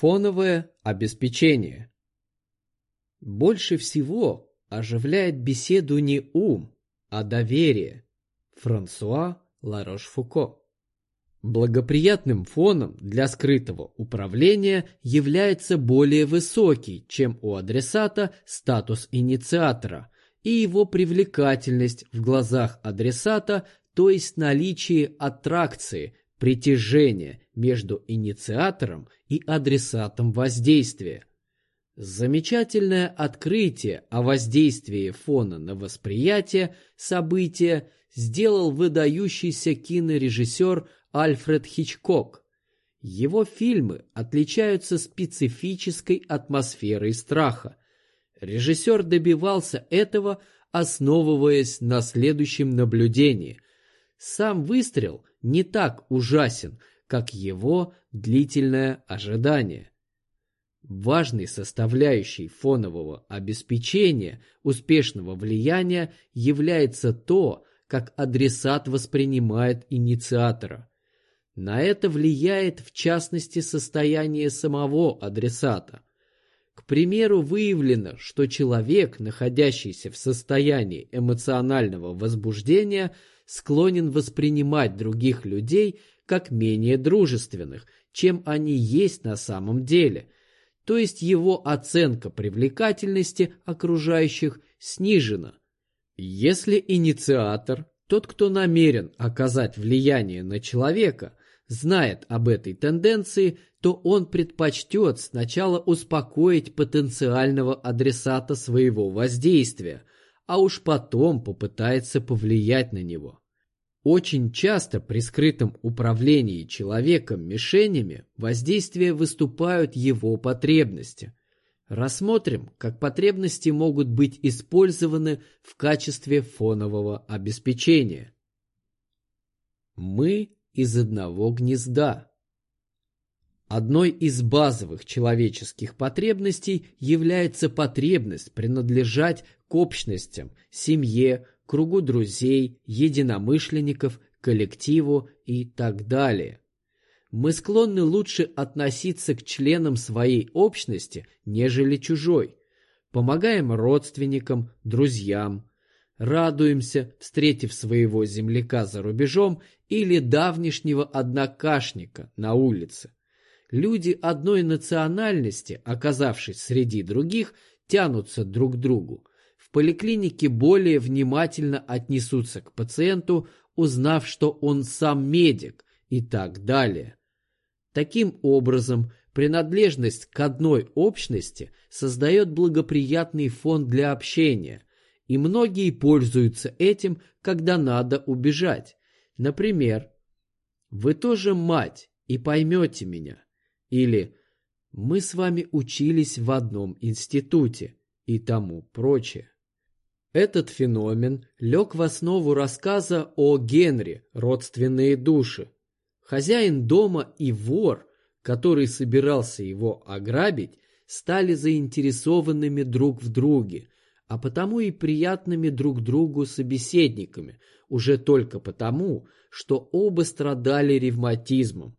Фоновое обеспечение. Больше всего оживляет беседу не ум, а доверие. Франсуа Ларош-Фуко. Благоприятным фоном для скрытого управления является более высокий, чем у адресата, статус инициатора и его привлекательность в глазах адресата, то есть наличие аттракции, притяжения между инициатором и адресатом воздействия. Замечательное открытие о воздействии фона на восприятие события сделал выдающийся кинорежиссер Альфред Хичкок. Его фильмы отличаются специфической атмосферой страха. Режиссер добивался этого, основываясь на следующем наблюдении. Сам выстрел не так ужасен, как его длительное ожидание. Важной составляющей фонового обеспечения успешного влияния является то, как адресат воспринимает инициатора. На это влияет в частности состояние самого адресата. К примеру, выявлено, что человек, находящийся в состоянии эмоционального возбуждения, склонен воспринимать других людей как менее дружественных, чем они есть на самом деле, то есть его оценка привлекательности окружающих снижена. Если инициатор, тот, кто намерен оказать влияние на человека, знает об этой тенденции, то он предпочтет сначала успокоить потенциального адресата своего воздействия, а уж потом попытается повлиять на него. Очень часто при скрытом управлении человеком мишенями воздействия выступают его потребности. Рассмотрим, как потребности могут быть использованы в качестве фонового обеспечения. Мы из одного гнезда. Одной из базовых человеческих потребностей является потребность принадлежать к общностям, семье, кругу друзей, единомышленников, коллективу и так далее. Мы склонны лучше относиться к членам своей общности, нежели чужой. Помогаем родственникам, друзьям, радуемся, встретив своего земляка за рубежом или давнишнего однокашника на улице. Люди одной национальности, оказавшись среди других, тянутся друг к другу. В поликлинике более внимательно отнесутся к пациенту, узнав, что он сам медик и так далее. Таким образом, принадлежность к одной общности создает благоприятный фон для общения – и многие пользуются этим, когда надо убежать. Например, «Вы тоже мать и поймете меня» или «Мы с вами учились в одном институте» и тому прочее. Этот феномен лег в основу рассказа о Генри «Родственные души». Хозяин дома и вор, который собирался его ограбить, стали заинтересованными друг в друге – а потому и приятными друг другу собеседниками, уже только потому, что оба страдали ревматизмом.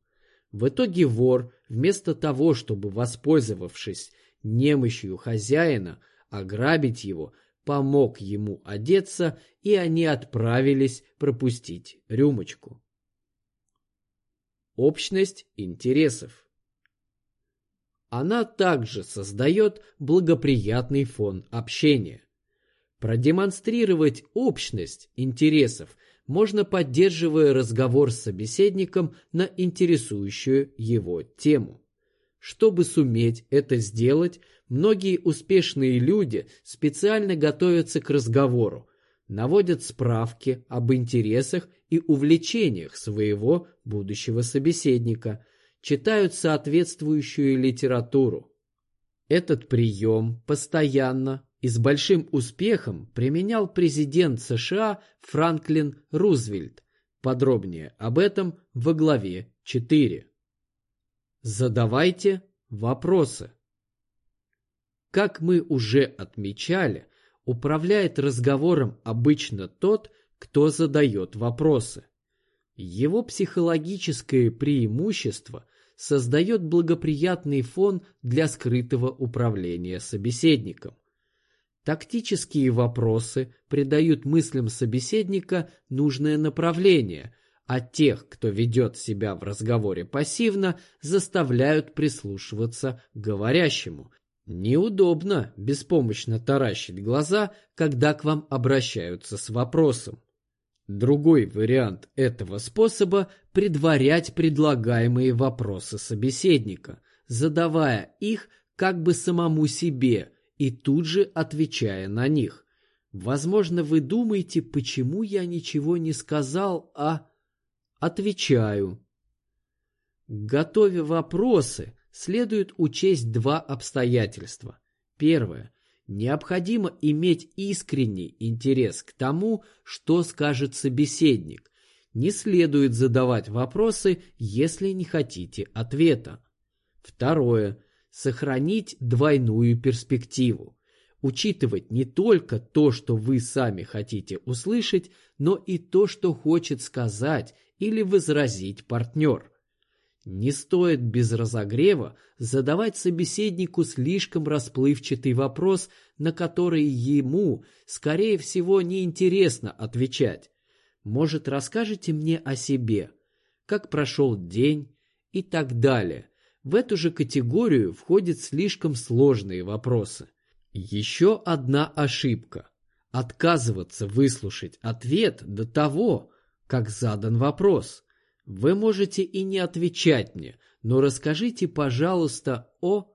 В итоге вор, вместо того, чтобы, воспользовавшись немощью хозяина, ограбить его, помог ему одеться, и они отправились пропустить рюмочку. Общность интересов она также создает благоприятный фон общения. Продемонстрировать общность интересов можно, поддерживая разговор с собеседником на интересующую его тему. Чтобы суметь это сделать, многие успешные люди специально готовятся к разговору, наводят справки об интересах и увлечениях своего будущего собеседника – читают соответствующую литературу. Этот прием постоянно и с большим успехом применял президент США Франклин Рузвельт. Подробнее об этом во главе 4. Задавайте вопросы. Как мы уже отмечали, управляет разговором обычно тот, кто задает вопросы. Его психологическое преимущество создает благоприятный фон для скрытого управления собеседником. Тактические вопросы придают мыслям собеседника нужное направление, а тех, кто ведет себя в разговоре пассивно, заставляют прислушиваться к говорящему. Неудобно беспомощно таращить глаза, когда к вам обращаются с вопросом. Другой вариант этого способа – предварять предлагаемые вопросы собеседника, задавая их как бы самому себе и тут же отвечая на них. Возможно, вы думаете, почему я ничего не сказал, а... Отвечаю. Готовя вопросы, следует учесть два обстоятельства. Первое. Необходимо иметь искренний интерес к тому, что скажет собеседник. Не следует задавать вопросы, если не хотите ответа. Второе. Сохранить двойную перспективу. Учитывать не только то, что вы сами хотите услышать, но и то, что хочет сказать или возразить партнер. Не стоит без разогрева задавать собеседнику слишком расплывчатый вопрос, на который ему, скорее всего, неинтересно отвечать. Может, расскажете мне о себе, как прошел день и так далее. В эту же категорию входят слишком сложные вопросы. Еще одна ошибка – отказываться выслушать ответ до того, как задан вопрос. Вы можете и не отвечать мне, но расскажите, пожалуйста, о...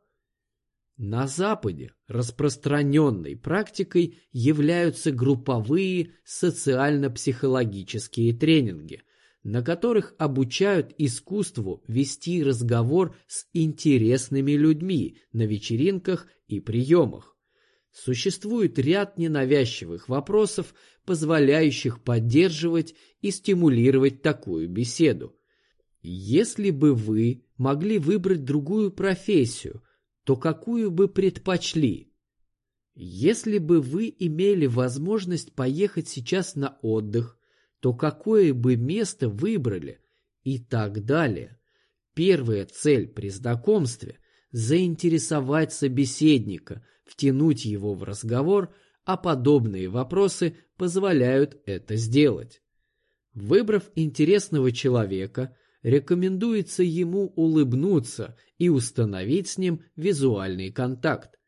На Западе распространенной практикой являются групповые социально-психологические тренинги, на которых обучают искусству вести разговор с интересными людьми на вечеринках и приемах. Существует ряд ненавязчивых вопросов, позволяющих поддерживать и стимулировать такую беседу. Если бы вы могли выбрать другую профессию, то какую бы предпочли? Если бы вы имели возможность поехать сейчас на отдых, то какое бы место выбрали? И так далее. Первая цель при знакомстве – заинтересовать собеседника – втянуть его в разговор, а подобные вопросы позволяют это сделать. Выбрав интересного человека, рекомендуется ему улыбнуться и установить с ним визуальный контакт.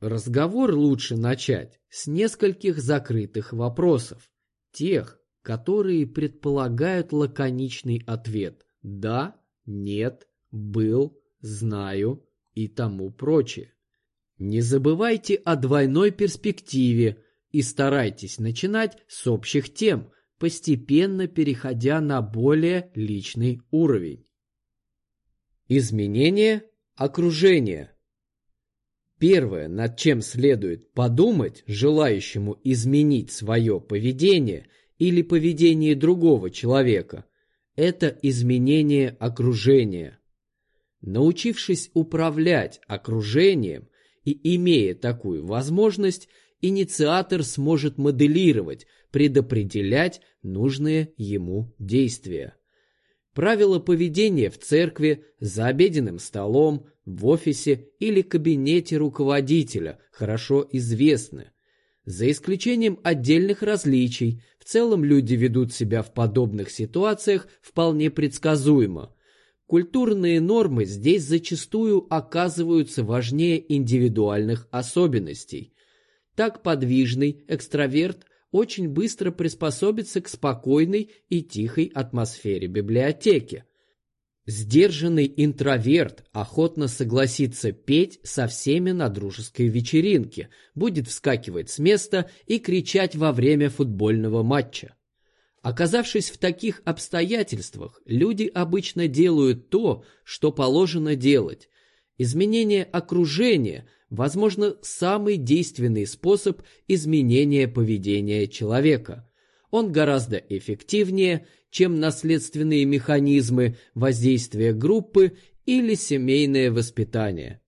Разговор лучше начать с нескольких закрытых вопросов, тех, которые предполагают лаконичный ответ «да», «нет», «был», «знаю» и тому прочее. Не забывайте о двойной перспективе и старайтесь начинать с общих тем, постепенно переходя на более личный уровень. Изменение окружения. Первое, над чем следует подумать желающему изменить свое поведение или поведение другого человека, это изменение окружения. Научившись управлять окружением, и имея такую возможность, инициатор сможет моделировать, предопределять нужные ему действия. Правила поведения в церкви, за обеденным столом, в офисе или кабинете руководителя хорошо известны. За исключением отдельных различий, в целом люди ведут себя в подобных ситуациях вполне предсказуемо, Культурные нормы здесь зачастую оказываются важнее индивидуальных особенностей. Так подвижный экстраверт очень быстро приспособится к спокойной и тихой атмосфере библиотеки. Сдержанный интроверт охотно согласится петь со всеми на дружеской вечеринке, будет вскакивать с места и кричать во время футбольного матча. Оказавшись в таких обстоятельствах, люди обычно делают то, что положено делать. Изменение окружения, возможно, самый действенный способ изменения поведения человека. Он гораздо эффективнее, чем наследственные механизмы воздействия группы или семейное воспитание.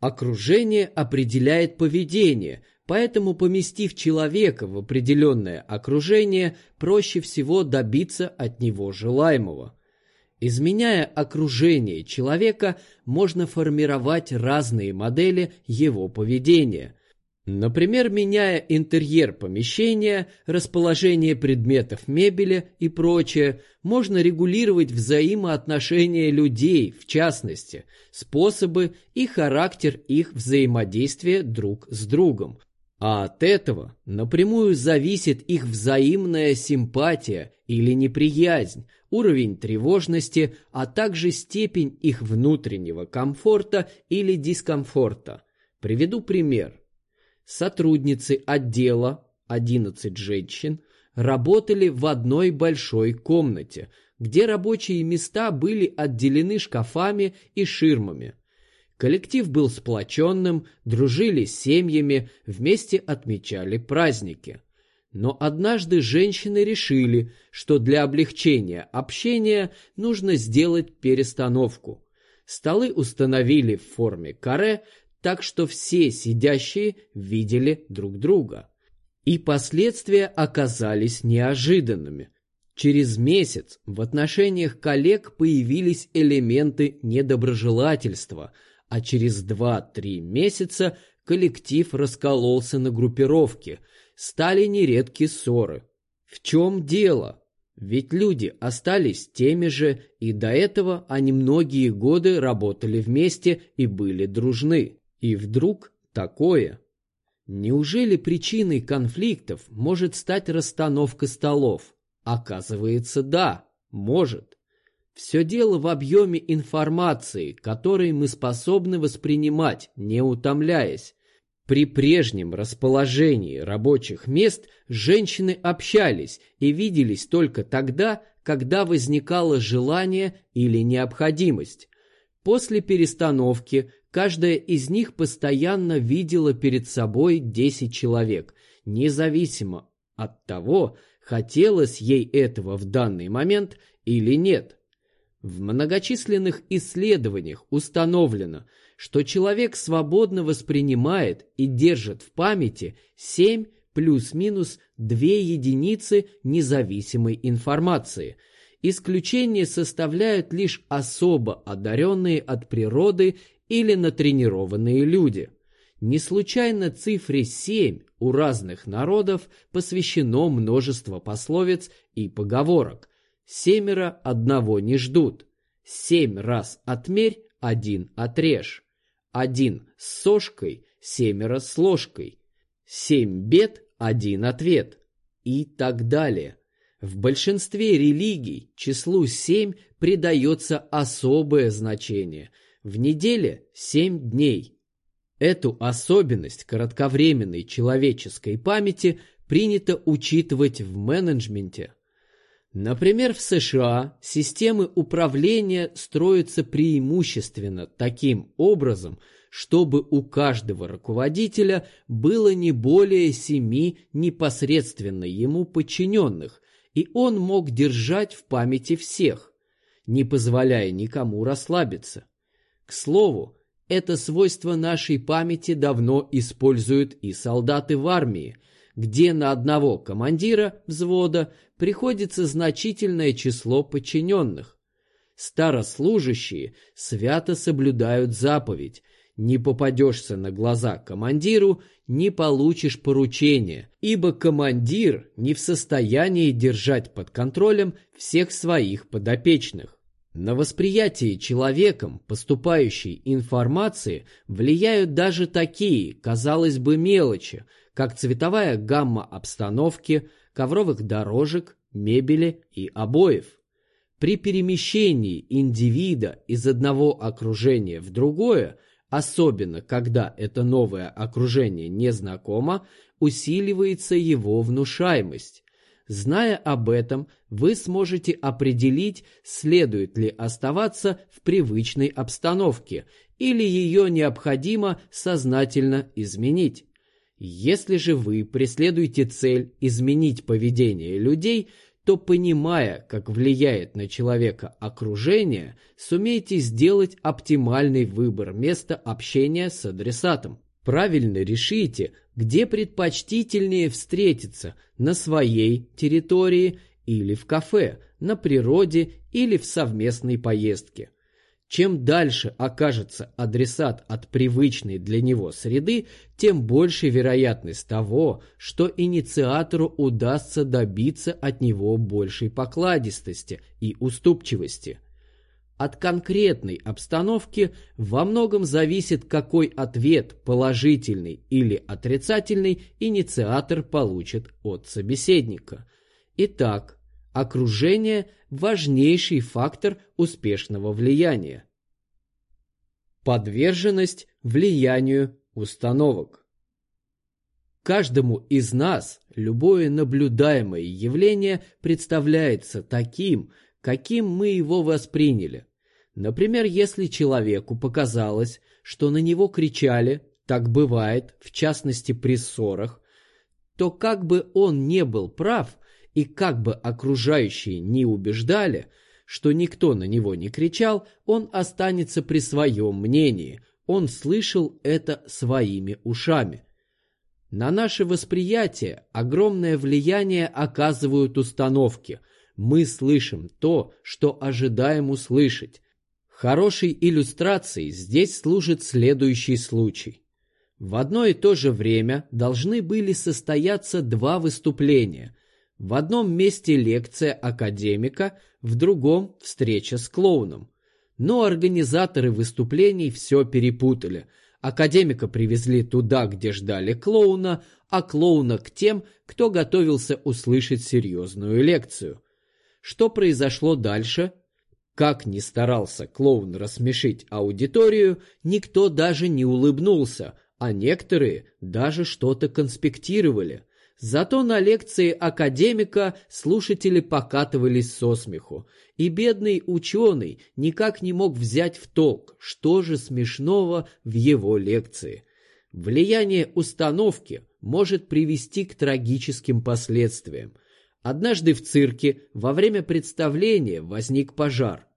Окружение определяет поведение, Поэтому, поместив человека в определенное окружение, проще всего добиться от него желаемого. Изменяя окружение человека, можно формировать разные модели его поведения. Например, меняя интерьер помещения, расположение предметов мебели и прочее, можно регулировать взаимоотношения людей, в частности, способы и характер их взаимодействия друг с другом. А от этого напрямую зависит их взаимная симпатия или неприязнь, уровень тревожности, а также степень их внутреннего комфорта или дискомфорта. Приведу пример. Сотрудницы отдела, 11 женщин, работали в одной большой комнате, где рабочие места были отделены шкафами и ширмами. Коллектив был сплоченным, дружили с семьями, вместе отмечали праздники. Но однажды женщины решили, что для облегчения общения нужно сделать перестановку. Столы установили в форме каре, так что все сидящие видели друг друга. И последствия оказались неожиданными. Через месяц в отношениях коллег появились элементы недоброжелательства, а через 2-3 месяца коллектив раскололся на группировки – стали нередки ссоры. В чем дело? Ведь люди остались теми же, и до этого они многие годы работали вместе и были дружны. И вдруг такое. Неужели причиной конфликтов может стать расстановка столов? Оказывается, да, может. Все дело в объеме информации, который мы способны воспринимать, не утомляясь, при прежнем расположении рабочих мест женщины общались и виделись только тогда, когда возникало желание или необходимость. После перестановки каждая из них постоянно видела перед собой 10 человек, независимо от того, хотелось ей этого в данный момент или нет. В многочисленных исследованиях установлено – что человек свободно воспринимает и держит в памяти 7 плюс-минус 2 единицы независимой информации. Исключение составляют лишь особо одаренные от природы или натренированные люди. Не случайно цифре 7 у разных народов посвящено множество пословиц и поговорок. Семеро одного не ждут. Семь раз отмерь, один отрежь. Один с сошкой, семеро с ложкой. Семь бед, один ответ. И так далее. В большинстве религий числу семь придается особое значение. В неделе семь дней. Эту особенность кратковременной человеческой памяти принято учитывать в менеджменте. Например, в США системы управления строятся преимущественно таким образом, чтобы у каждого руководителя было не более семи непосредственно ему подчиненных, и он мог держать в памяти всех, не позволяя никому расслабиться. К слову, это свойство нашей памяти давно используют и солдаты в армии, где на одного командира взвода приходится значительное число подчиненных. Старослужащие свято соблюдают заповедь «Не попадешься на глаза командиру, не получишь поручения», ибо командир не в состоянии держать под контролем всех своих подопечных. На восприятие человеком поступающей информации влияют даже такие, казалось бы, мелочи, как цветовая гамма обстановки, ковровых дорожек, мебели и обоев. При перемещении индивида из одного окружения в другое, особенно когда это новое окружение незнакомо, усиливается его внушаемость. Зная об этом, вы сможете определить, следует ли оставаться в привычной обстановке или ее необходимо сознательно изменить. Если же вы преследуете цель изменить поведение людей, то, понимая, как влияет на человека окружение, сумеете сделать оптимальный выбор места общения с адресатом. Правильно решите, где предпочтительнее встретиться – на своей территории или в кафе, на природе или в совместной поездке. Чем дальше окажется адресат от привычной для него среды, тем больше вероятность того, что инициатору удастся добиться от него большей покладистости и уступчивости. От конкретной обстановки во многом зависит, какой ответ, положительный или отрицательный, инициатор получит от собеседника. Итак, окружение – важнейший фактор успешного влияния. Подверженность влиянию установок. Каждому из нас любое наблюдаемое явление представляется таким, каким мы его восприняли. Например, если человеку показалось, что на него кричали, так бывает, в частности при ссорах, то как бы он не был прав, и как бы окружающие не убеждали, что никто на него не кричал, он останется при своем мнении, он слышал это своими ушами. На наше восприятие огромное влияние оказывают установки. Мы слышим то, что ожидаем услышать. Хорошей иллюстрацией здесь служит следующий случай. В одно и то же время должны были состояться два выступления – в одном месте лекция академика, в другом встреча с клоуном. Но организаторы выступлений все перепутали. Академика привезли туда, где ждали клоуна, а клоуна к тем, кто готовился услышать серьезную лекцию. Что произошло дальше? Как ни старался клоун рассмешить аудиторию, никто даже не улыбнулся, а некоторые даже что-то конспектировали – Зато на лекции академика слушатели покатывались со смеху, и бедный ученый никак не мог взять в толк, что же смешного в его лекции. Влияние установки может привести к трагическим последствиям. Однажды в цирке во время представления возник пожар.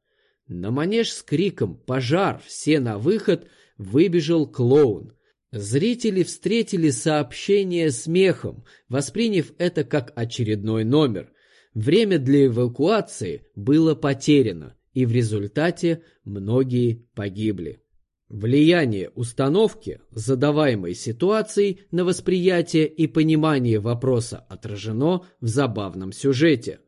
На манеж с криком «Пожар! Все на выход!» выбежал клоун. Зрители встретили сообщение смехом, восприняв это как очередной номер. Время для эвакуации было потеряно, и в результате многие погибли. Влияние установки, задаваемой ситуацией на восприятие и понимание вопроса отражено в забавном сюжете.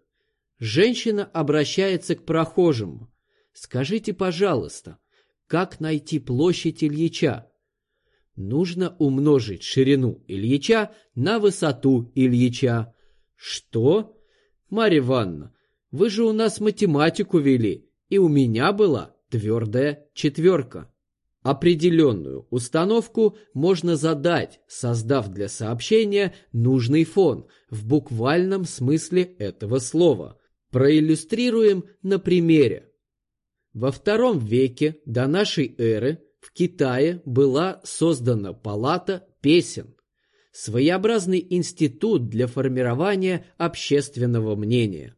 Женщина обращается к прохожему. «Скажите, пожалуйста, как найти площадь Ильича?» Нужно умножить ширину Ильича на высоту Ильича. Что? Марья Ивановна, вы же у нас математику вели, и у меня была твердая четверка. Определенную установку можно задать, создав для сообщения нужный фон в буквальном смысле этого слова. Проиллюстрируем на примере. Во втором веке до нашей эры в Китае была создана палата песен, своеобразный институт для формирования общественного мнения.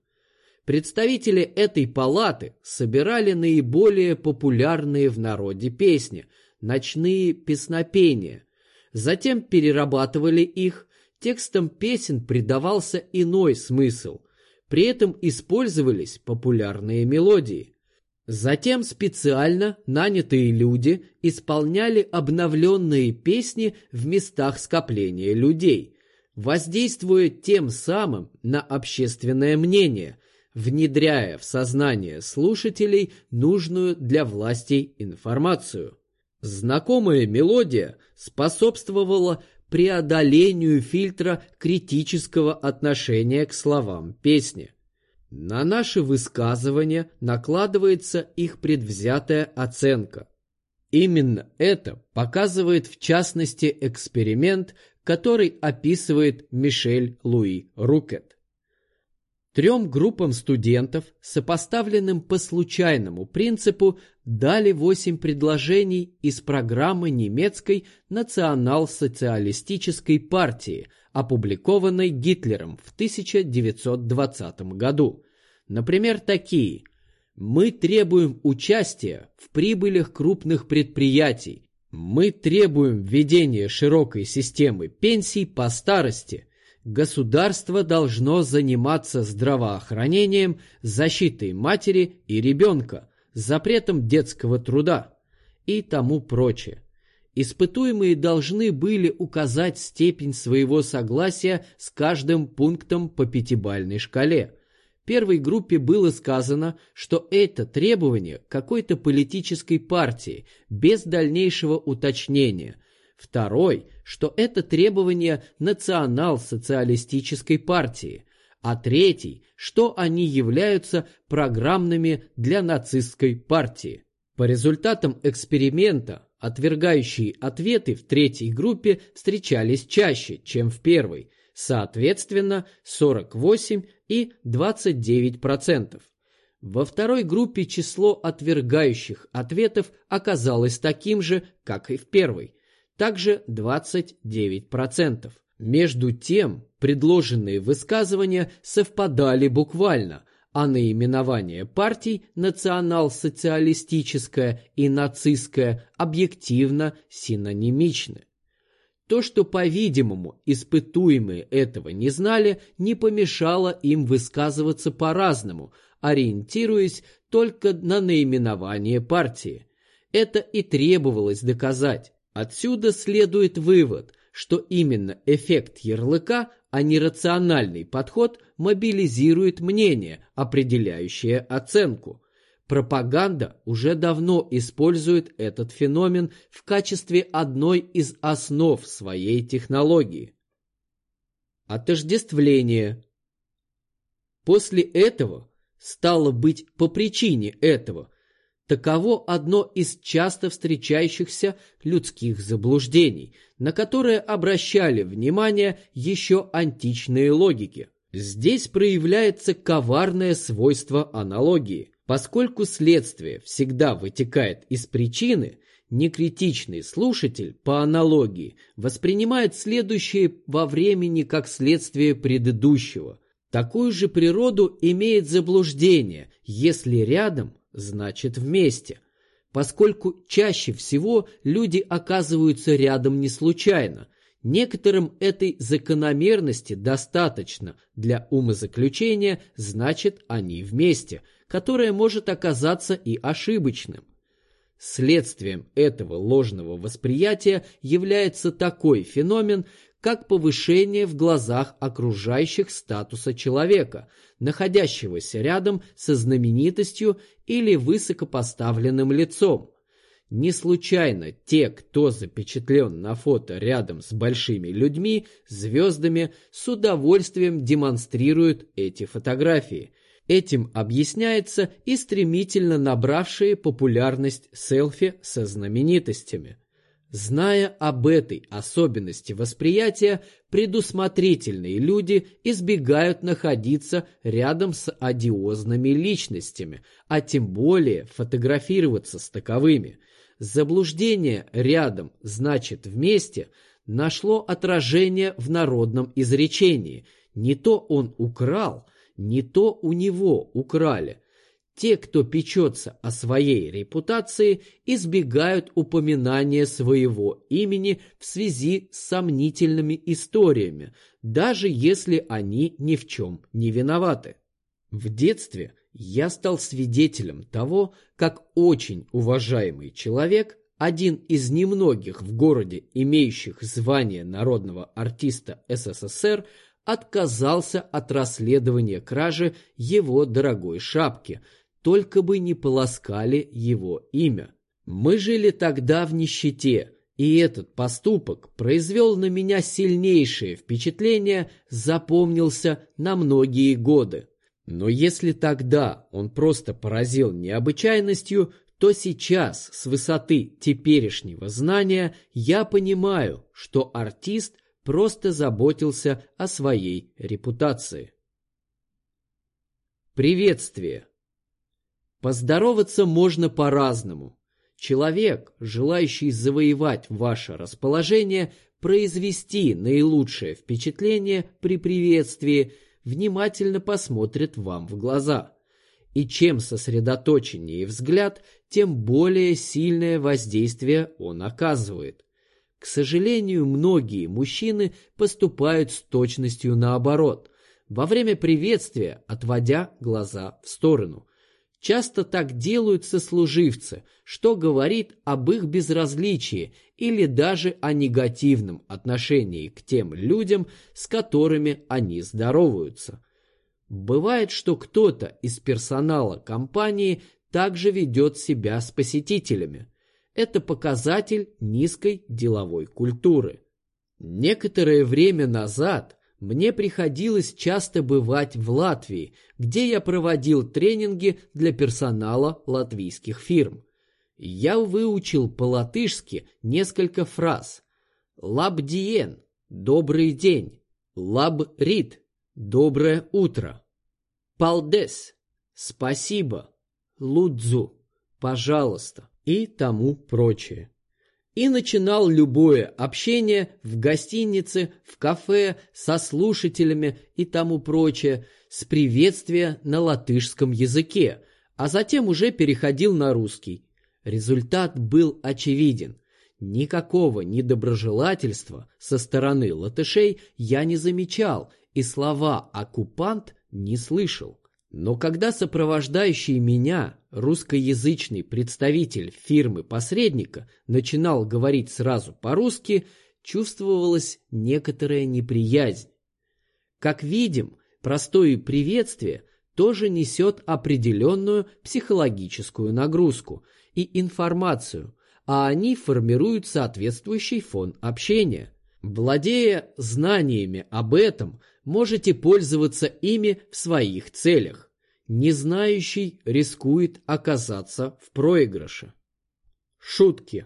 Представители этой палаты собирали наиболее популярные в народе песни, ночные песнопения, затем перерабатывали их, текстам песен придавался иной смысл, при этом использовались популярные мелодии – Затем специально нанятые люди исполняли обновленные песни в местах скопления людей, воздействуя тем самым на общественное мнение, внедряя в сознание слушателей нужную для властей информацию. Знакомая мелодия способствовала преодолению фильтра критического отношения к словам песни – на наши высказывания накладывается их предвзятая оценка. Именно это показывает в частности эксперимент, который описывает Мишель Луи Рукет. Трем группам студентов, сопоставленным по случайному принципу, дали восемь предложений из программы немецкой национал-социалистической партии, опубликованной Гитлером в 1920 году. Например, такие «Мы требуем участия в прибылях крупных предприятий», «Мы требуем введения широкой системы пенсий по старости», Государство должно заниматься здравоохранением, защитой матери и ребенка, запретом детского труда и тому прочее. Испытуемые должны были указать степень своего согласия с каждым пунктом по пятибальной шкале. Первой группе было сказано, что это требование какой-то политической партии, без дальнейшего уточнения. Второй, что это требование национал-социалистической партии. А третий, что они являются программными для нацистской партии. По результатам эксперимента отвергающие ответы в третьей группе встречались чаще, чем в первой, соответственно 48 и 29%. Во второй группе число отвергающих ответов оказалось таким же, как и в первой, также 29%. Между тем, предложенные высказывания совпадали буквально, а наименования партий национал-социалистическое и нацистское объективно синонимичны. То, что, по-видимому, испытуемые этого не знали, не помешало им высказываться по-разному, ориентируясь только на наименование партии. Это и требовалось доказать. Отсюда следует вывод, что именно эффект ярлыка а не рациональный подход мобилизирует мнение, определяющее оценку. Пропаганда уже давно использует этот феномен в качестве одной из основ своей технологии. Отождествление. После этого, стало быть, по причине этого, Таково одно из часто встречающихся людских заблуждений, на которое обращали внимание еще античные логики. Здесь проявляется коварное свойство аналогии. Поскольку следствие всегда вытекает из причины, некритичный слушатель по аналогии воспринимает следующее во времени как следствие предыдущего. Такую же природу имеет заблуждение, если рядом значит вместе, поскольку чаще всего люди оказываются рядом не случайно. Некоторым этой закономерности достаточно для умозаключения, значит они вместе, которое может оказаться и ошибочным. Следствием этого ложного восприятия является такой феномен, как повышение в глазах окружающих статуса человека, находящегося рядом со знаменитостью или высокопоставленным лицом. Не случайно те, кто запечатлен на фото рядом с большими людьми, звездами, с удовольствием демонстрируют эти фотографии. Этим объясняется и стремительно набравшие популярность селфи со знаменитостями. Зная об этой особенности восприятия, предусмотрительные люди избегают находиться рядом с одиозными личностями, а тем более фотографироваться с таковыми. Заблуждение «рядом» значит «вместе» нашло отражение в народном изречении. Не то он украл, не то у него украли – те, кто печется о своей репутации, избегают упоминания своего имени в связи с сомнительными историями, даже если они ни в чем не виноваты. В детстве я стал свидетелем того, как очень уважаемый человек, один из немногих в городе, имеющих звание народного артиста СССР, отказался от расследования кражи его дорогой шапки – только бы не полоскали его имя. Мы жили тогда в нищете, и этот поступок произвел на меня сильнейшее впечатление, запомнился на многие годы. Но если тогда он просто поразил необычайностью, то сейчас, с высоты теперешнего знания, я понимаю, что артист просто заботился о своей репутации. Приветствие. Поздороваться можно по-разному. Человек, желающий завоевать ваше расположение, произвести наилучшее впечатление при приветствии, внимательно посмотрит вам в глаза. И чем сосредоточеннее взгляд, тем более сильное воздействие он оказывает. К сожалению, многие мужчины поступают с точностью наоборот, во время приветствия отводя глаза в сторону. Часто так делают сослуживцы, что говорит об их безразличии или даже о негативном отношении к тем людям, с которыми они здороваются. Бывает, что кто-то из персонала компании также ведет себя с посетителями. Это показатель низкой деловой культуры. Некоторое время назад мне приходилось часто бывать в Латвии, где я проводил тренинги для персонала латвийских фирм. Я выучил по-латышски несколько фраз. «Лабдиен» – «Добрый день», «Лабрит» – «Доброе утро», «Палдес» – «Спасибо», «Лудзу» – «Пожалуйста» и тому прочее и начинал любое общение в гостинице, в кафе, со слушателями и тому прочее с приветствия на латышском языке, а затем уже переходил на русский. Результат был очевиден. Никакого недоброжелательства со стороны латышей я не замечал и слова «оккупант» не слышал. Но когда сопровождающий меня русскоязычный представитель фирмы-посредника начинал говорить сразу по-русски, чувствовалась некоторая неприязнь. Как видим, простое приветствие тоже несет определенную психологическую нагрузку и информацию, а они формируют соответствующий фон общения. Владея знаниями об этом, можете пользоваться ими в своих целях незнающий рискует оказаться в проигрыше. Шутки.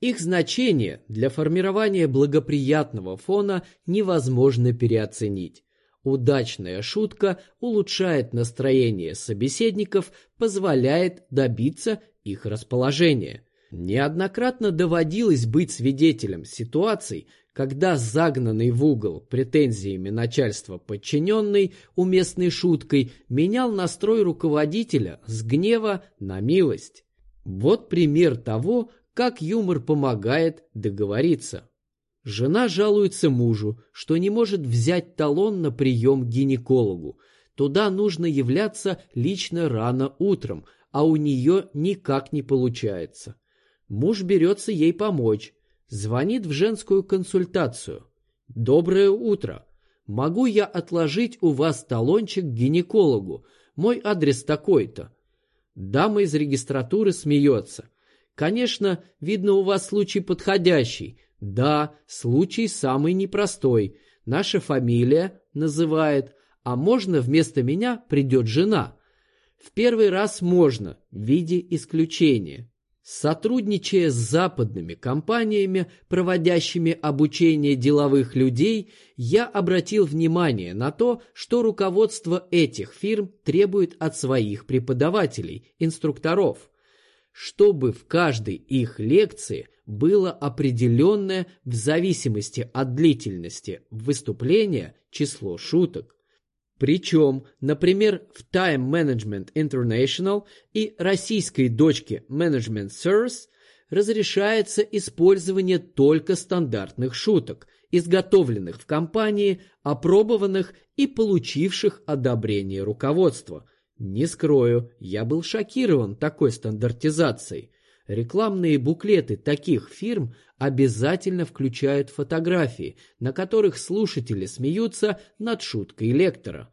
Их значение для формирования благоприятного фона невозможно переоценить. Удачная шутка улучшает настроение собеседников, позволяет добиться их расположения. Неоднократно доводилось быть свидетелем ситуаций, когда загнанный в угол претензиями начальства подчиненный уместной шуткой менял настрой руководителя с гнева на милость. Вот пример того, как юмор помогает договориться. Жена жалуется мужу, что не может взять талон на прием к гинекологу. Туда нужно являться лично рано утром, а у нее никак не получается. Муж берется ей помочь, Звонит в женскую консультацию. «Доброе утро. Могу я отложить у вас талончик к гинекологу? Мой адрес такой-то». Дама из регистратуры смеется. «Конечно, видно, у вас случай подходящий. Да, случай самый непростой. Наша фамилия называет, а можно вместо меня придет жена». В первый раз можно, в виде исключения. Сотрудничая с западными компаниями, проводящими обучение деловых людей, я обратил внимание на то, что руководство этих фирм требует от своих преподавателей, инструкторов, чтобы в каждой их лекции было определенное в зависимости от длительности выступления число шуток. Причем, например, в Time Management International и российской дочке Management Service разрешается использование только стандартных шуток, изготовленных в компании, опробованных и получивших одобрение руководства. Не скрою, я был шокирован такой стандартизацией. Рекламные буклеты таких фирм обязательно включают фотографии, на которых слушатели смеются над шуткой лектора.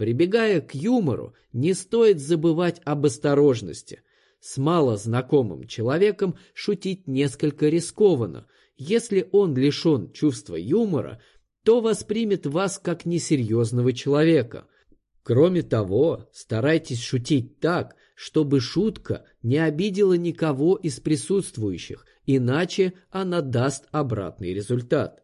Прибегая к юмору, не стоит забывать об осторожности. С мало знакомым человеком шутить несколько рискованно. Если он лишен чувства юмора, то воспримет вас как несерьезного человека. Кроме того, старайтесь шутить так, чтобы шутка не обидела никого из присутствующих, иначе она даст обратный результат.